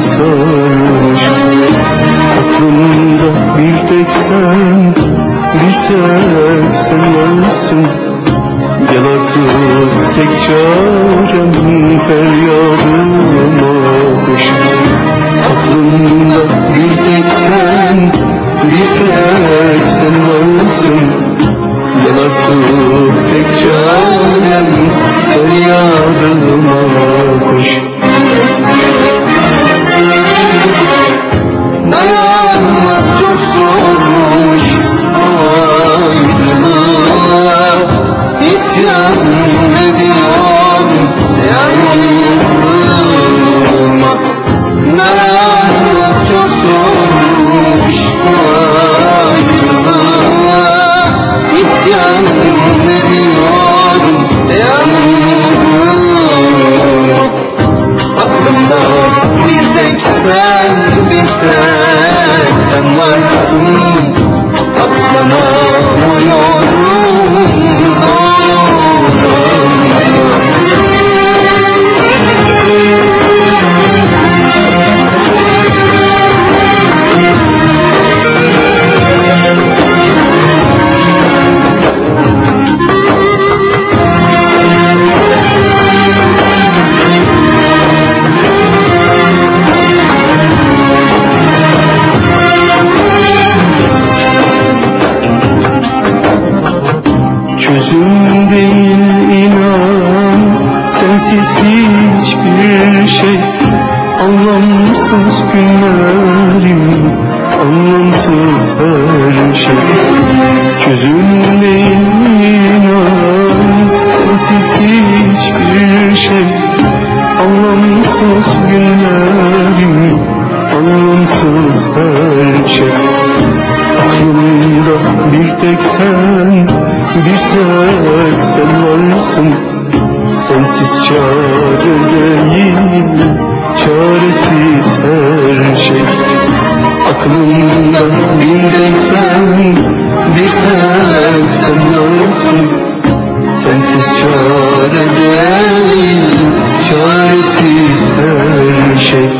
sarhoş Aklımda bir tek sen Bir tek sen varsın Gel artık tek çarem Feryadıma koş Aklımda bir tek sen bir hiçbir şey Anlamsız günlerim Anlamsız her şey. Çözüm değil inan Sensiz hiçbir şey Anlamsız günlerim Anlamsız her şey. Aklımda bir tek sen, bir tek sen varsın Sensiz çare değil, çaresiz her şey. Aklımda bir tek sen, bir tek sen varsın Sensiz çare çaresiz her şey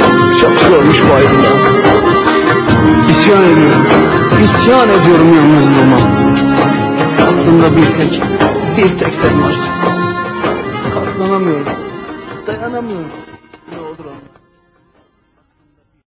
zormuş bu ayrılığa. İsyan ediyorum. İsyan ediyorum yalnızlığıma. Aklımda bir tek, bir tek sen varsın. Katlanamıyorum. Dayanamıyorum.